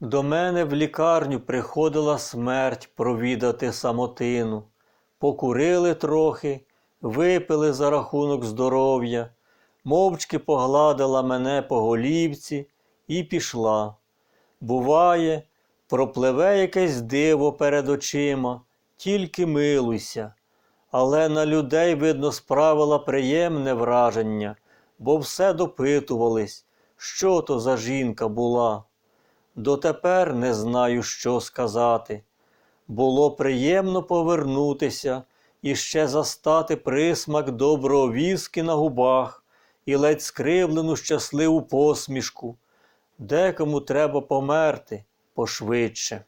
До мене в лікарню приходила смерть провідати самотину. Покурили трохи, випили за рахунок здоров'я, мовчки погладила мене по голівці і пішла. Буває, пропливе якесь диво перед очима, тільки милуйся. Але на людей, видно, справила приємне враження, бо все допитувались, що то за жінка була. Дотепер не знаю, що сказати. Було приємно повернутися і ще застати присмак доброго віски на губах і ледь скривлену щасливу посмішку. Декому треба померти пошвидше.